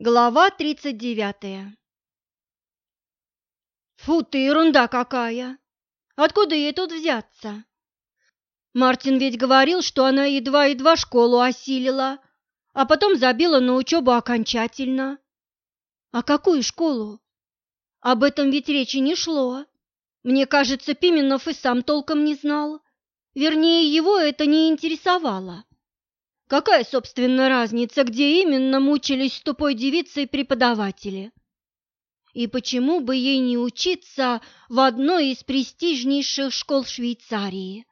Глава тридцать девятая Фу ты, ерунда какая! Откуда ей тут взяться? Мартин ведь говорил, что она едва-едва школу осилила, а потом забила на учебу окончательно. А какую школу? Об этом ведь речи не шло. Мне кажется, Пименов и сам толком не знал. Вернее, его это не интересовало. Какая, собственно, разница, где именно мучились с тупой девицей преподаватели? И почему бы ей не учиться в одной из престижнейших школ Швейцарии?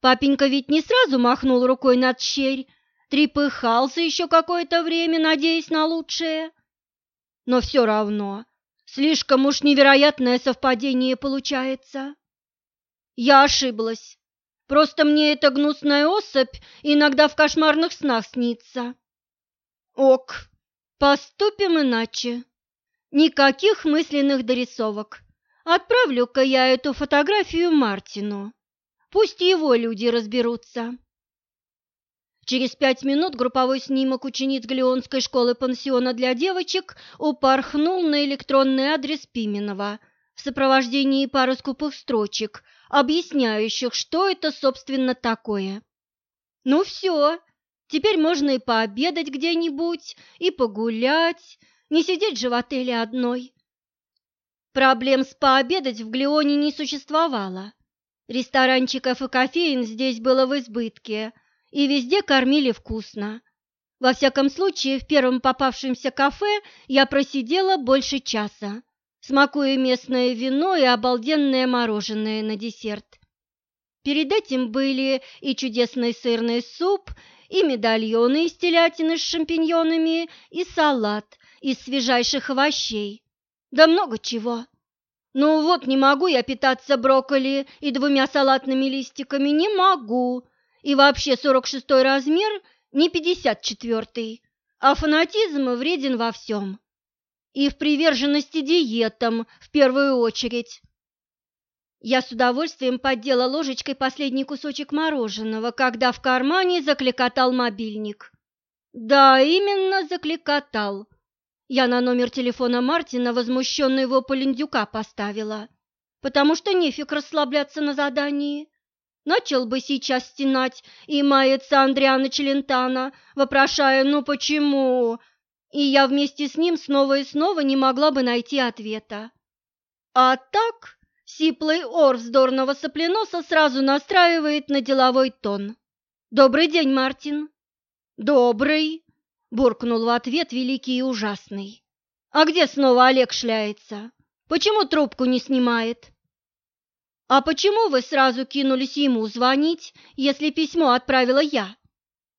Папенька ведь не сразу махнул рукой на тщерь, трепыхался еще какое-то время, надеясь на лучшее. Но все равно, слишком уж невероятное совпадение получается. Я ошиблась. Просто мне эта гнусная особь иногда в кошмарных снах снится. Ок, поступим иначе. Никаких мысленных дорисовок. Отправлю-ка я эту фотографию Мартину. Пусть его люди разберутся. Через пять минут групповой снимок учениц Глеонской школы-пансиона для девочек упорхнул на электронный адрес Пименова в сопровождении пары скупых строчек, объясняющих, что это, собственно, такое. Ну все, теперь можно и пообедать где-нибудь, и погулять, не сидеть же в отеле одной. Проблем с пообедать в Глеоне не существовало. Ресторанчиков и кофеин здесь было в избытке – и везде кормили вкусно. Во всяком случае, в первом попавшемся кафе я просидела больше часа, смакуя местное вино и обалденное мороженое на десерт. Перед этим были и чудесный сырный суп, и медальоны из телятины с шампиньонами, и салат из свежайших овощей. Да много чего. Ну вот, не могу я питаться брокколи и двумя салатными листиками, не могу. И вообще 46-й размер не 54-й, а фанатизм вреден во всем. И в приверженности диетам в первую очередь. Я с удовольствием поддела ложечкой последний кусочек мороженого, когда в кармане закликотал мобильник. Да, именно закликотал. Я на номер телефона Мартина возмущенный вопль индюка поставила, потому что нефиг расслабляться на задании. Начал бы сейчас стенать и маяться Андриана Челентана, вопрошая «ну почему?», и я вместе с ним снова и снова не могла бы найти ответа. А так сиплый ор вздорного сопленоса сразу настраивает на деловой тон. «Добрый день, Мартин!» «Добрый!» – буркнул в ответ великий и ужасный. «А где снова Олег шляется? Почему трубку не снимает?» «А почему вы сразу кинулись ему звонить, если письмо отправила я?»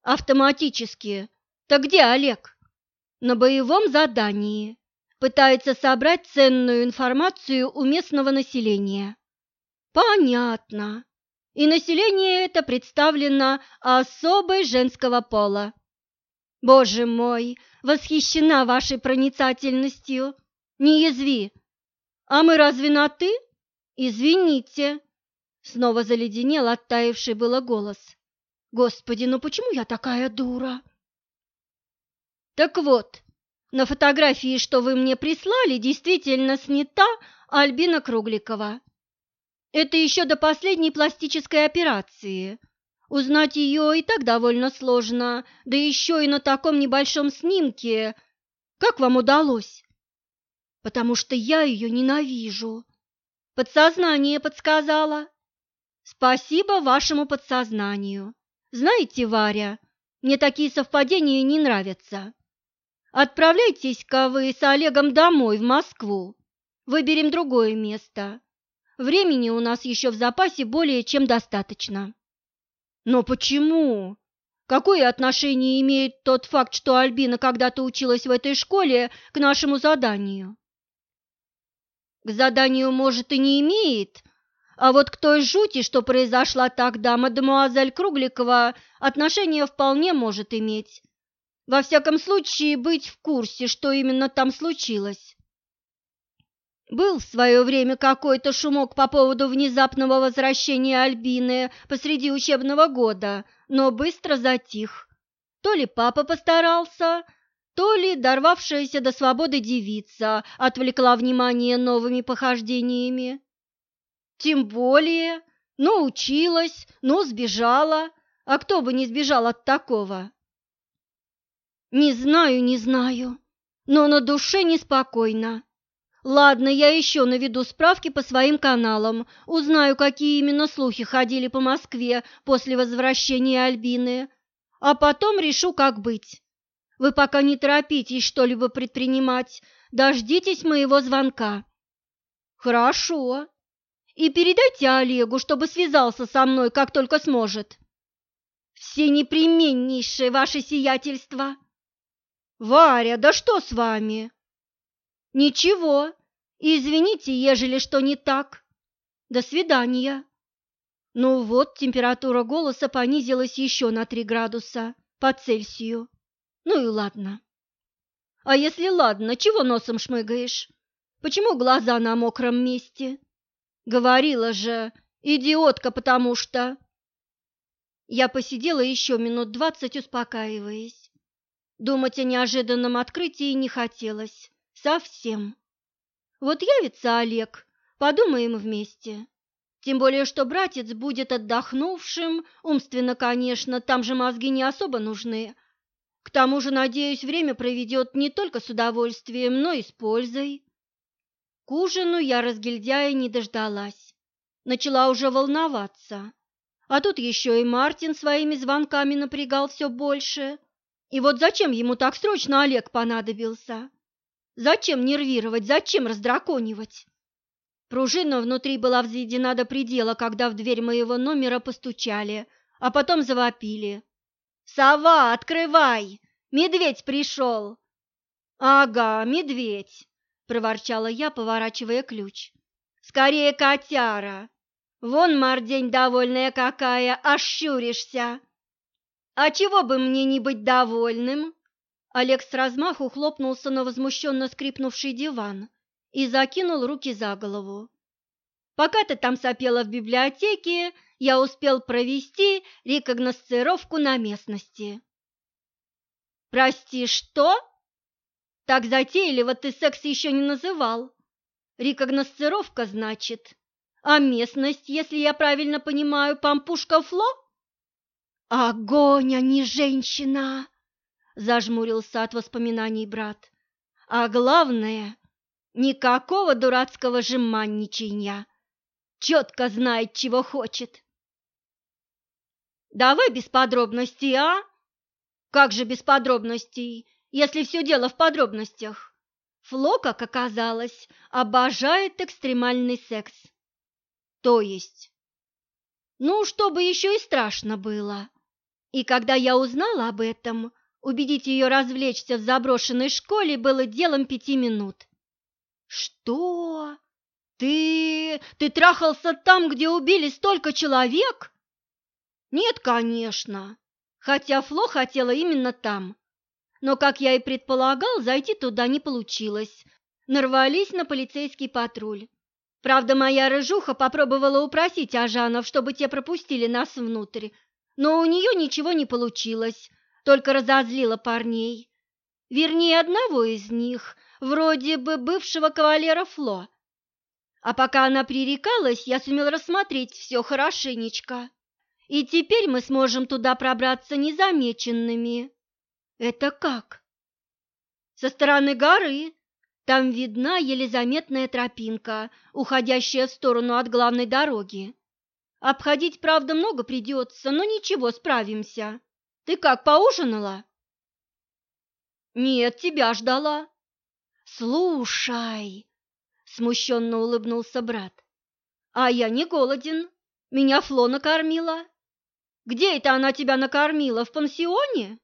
«Автоматически. Так где Олег?» «На боевом задании. Пытается собрать ценную информацию у местного населения». «Понятно. И население это представлено особой женского пола». «Боже мой, восхищена вашей проницательностью. Не язви. А мы разве на «ты»?» «Извините!» — снова заледенел оттаивший было голос. «Господи, ну почему я такая дура?» «Так вот, на фотографии, что вы мне прислали, действительно снята Альбина Кругликова. Это еще до последней пластической операции. Узнать ее и так довольно сложно, да еще и на таком небольшом снимке. Как вам удалось?» «Потому что я ее ненавижу», Подсознание подсказало. Спасибо вашему подсознанию. Знаете, Варя, мне такие совпадения не нравятся. Отправляйтесь-ка вы с Олегом домой, в Москву. Выберем другое место. Времени у нас еще в запасе более чем достаточно. Но почему? Какое отношение имеет тот факт, что Альбина когда-то училась в этой школе, к нашему заданию? к заданию, может, и не имеет, а вот к той жути, что произошла тогда, мадемуазель Кругликова, отношение вполне может иметь. Во всяком случае, быть в курсе, что именно там случилось. Был в свое время какой-то шумок по поводу внезапного возвращения Альбины посреди учебного года, но быстро затих. То ли папа постарался, то ли дорвавшаяся до свободы девица отвлекла внимание новыми похождениями. Тем более, ну, училась, ну, сбежала, а кто бы не сбежал от такого? Не знаю, не знаю, но на душе неспокойно. Ладно, я еще наведу справки по своим каналам, узнаю, какие именно слухи ходили по Москве после возвращения Альбины, а потом решу, как быть. Вы пока не торопитесь что-либо предпринимать, дождитесь моего звонка. Хорошо. И передайте Олегу, чтобы связался со мной, как только сможет. Все непременнейшее ваше сиятельство. Варя, да что с вами? Ничего. Извините, ежели что не так. До свидания. Ну вот, температура голоса понизилась еще на три градуса по Цельсию. Ну и ладно. А если ладно, чего носом шмыгаешь? Почему глаза на мокром месте? Говорила же, идиотка, потому что... Я посидела еще минут двадцать, успокаиваясь. Думать о неожиданном открытии не хотелось. Совсем. Вот явится Олег, подумаем вместе. Тем более, что братец будет отдохнувшим, умственно, конечно, там же мозги не особо нужны, к тому же, надеюсь, время проведет не только с удовольствием, но и с пользой. К ужину я разгильдяя не дождалась. Начала уже волноваться. А тут еще и Мартин своими звонками напрягал все больше. И вот зачем ему так срочно Олег понадобился? Зачем нервировать, зачем раздраконивать? Пружина внутри была взведена до предела, когда в дверь моего номера постучали, а потом завопили. «Сова, открывай! Медведь пришел!» «Ага, медведь!» – проворчала я, поворачивая ключ. «Скорее, котяра! Вон мордень довольная какая, аж щуришься!» «А чего бы мне не быть довольным?» Олег с размаху хлопнулся на возмущенно скрипнувший диван и закинул руки за голову. «Пока ты там сопела в библиотеке, я успел провести рекогносцировку на местности. Прости, что? Так затейливо ты секс еще не называл. Рекогносцировка, значит. А местность, если я правильно понимаю, пампушка Фло? Огонь, а не женщина! Зажмурился от воспоминаний брат. А главное, никакого дурацкого жеманничанья. Четко знает, чего хочет. Давай без подробностей, а? Как же без подробностей, если все дело в подробностях? Фло, как оказалось, обожает экстремальный секс. То есть? Ну, чтобы еще и страшно было. И когда я узнала об этом, убедить ее развлечься в заброшенной школе было делом пяти минут. Что? Ты... ты трахался там, где убили столько человек? Нет, конечно, хотя Фло хотела именно там. Но, как я и предполагал, зайти туда не получилось. Нарвались на полицейский патруль. Правда, моя рыжуха попробовала упросить Ажанов, чтобы те пропустили нас внутрь, но у нее ничего не получилось, только разозлила парней. Вернее, одного из них, вроде бы бывшего кавалера Фло. А пока она пререкалась, я сумел рассмотреть все хорошенечко и теперь мы сможем туда пробраться незамеченными. Это как? Со стороны горы. Там видна еле заметная тропинка, уходящая в сторону от главной дороги. Обходить, правда, много придется, но ничего, справимся. Ты как, поужинала? Нет, тебя ждала. Слушай, смущенно улыбнулся брат. А я не голоден. Меня Фло накормила. Где это она тебя накормила? В пансионе?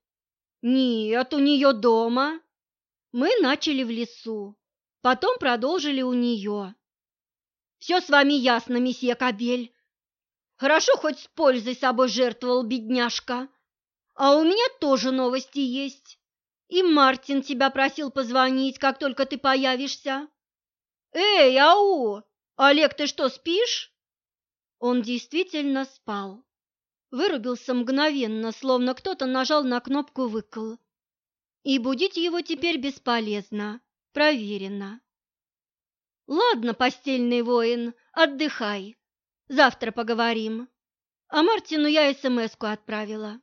Нет, у нее дома. Мы начали в лесу, потом продолжили у нее. Все с вами ясно, месье Кабель. Хорошо, хоть с пользой собой жертвовал бедняжка. А у меня тоже новости есть. И Мартин тебя просил позвонить, как только ты появишься. Эй, ау! Олег, ты что, спишь? Он действительно спал вырубился мгновенно, словно кто-то нажал на кнопку «выкол». И будить его теперь бесполезно, проверено. Ладно, постельный воин, отдыхай. Завтра поговорим. А Мартину я СМС-ку отправила.